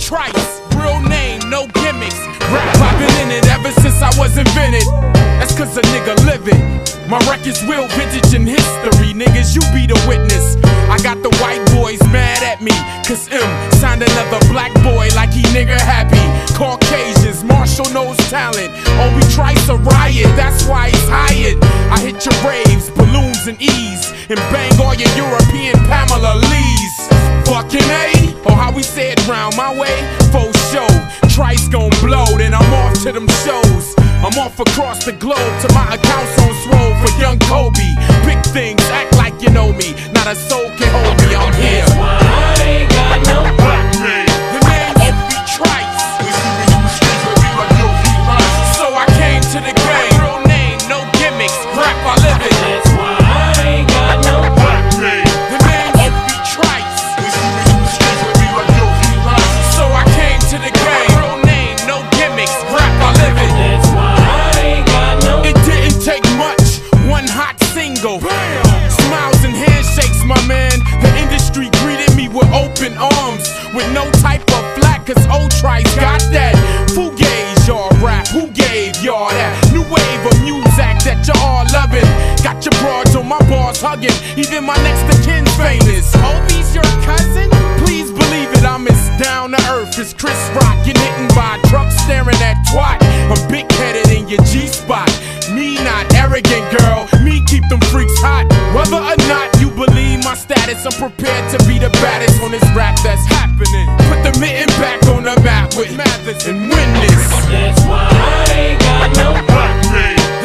Trice, real name, no gimmicks. Rap, I've been in it ever since I was invented. That's cause a nigga living. My record's real vintage in history, niggas, you be the witness. I got the white boys mad at me, cause Em signed another black boy like he nigga happy. Caucasians, Marshall knows talent. Oh, we Trice a riot, that's why he's hired. I hit your raves, balloons and ease, and bang all your European Pamela it round my way, faux show. Trice gon' blow, then I'm off to them shows. I'm off across the globe to my accounts on swole for young Kobe. Big things, act like you know me. Not a soul can hold me, I'm here. Arms, with no type of flack, cause old Trice got that. Fugaze, y'all rap, who gave y'all that? New wave of music that y'all loving. Got your broads on my bars hugging, even my next of kin's famous. Obie's your cousin? Please believe it, I'm as down to earth as Chris Rock. Getting hit by a truck staring at twat. I'm big prepared to be the baddest on this rap that's happening. Put the mitten back on the map with Mathers and win this. That's why I ain't got no The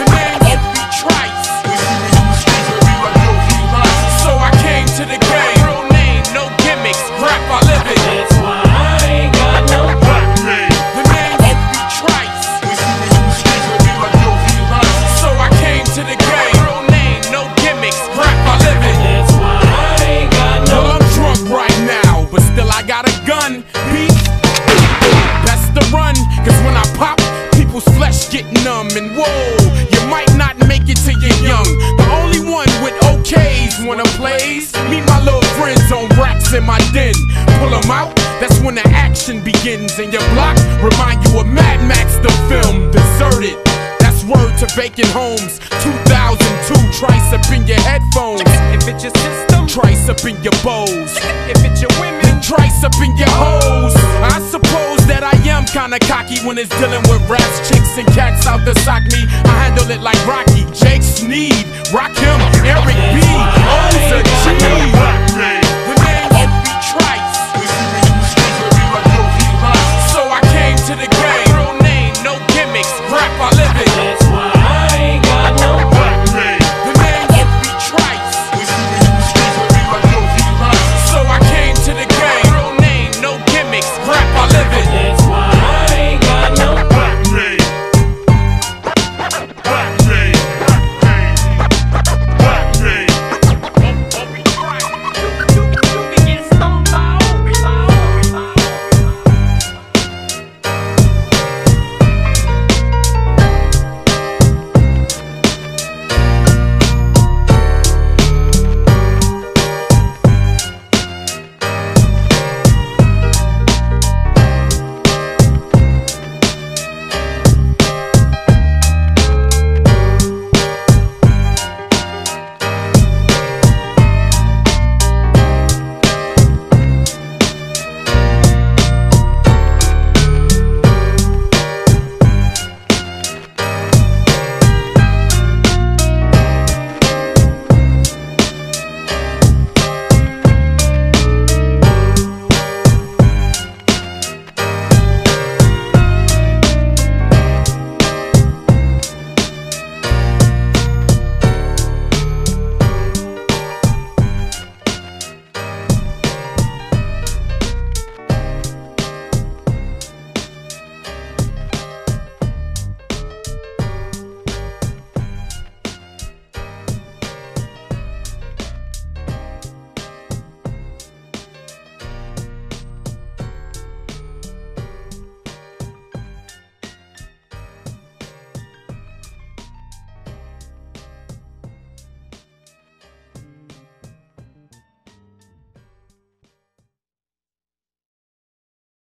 And whoa, you might not make it till you're young. The only one with OKs wanna plays. Meet my little friends on racks in my den. Pull them out, that's when the action begins. And your block remind you of Mad Max, the film, Deserted. That's word to vacant homes. 2002, Trice up in your headphones. If it's your system, Trice up in your bows. If it's your women, Trice up in your hoes. I suppose that I am kinda cocky when it's dealing with raps, chicks, and cats out to sock me. I handle it like Rocky, Jake Sneed, Rakim, Eric B, O's a G.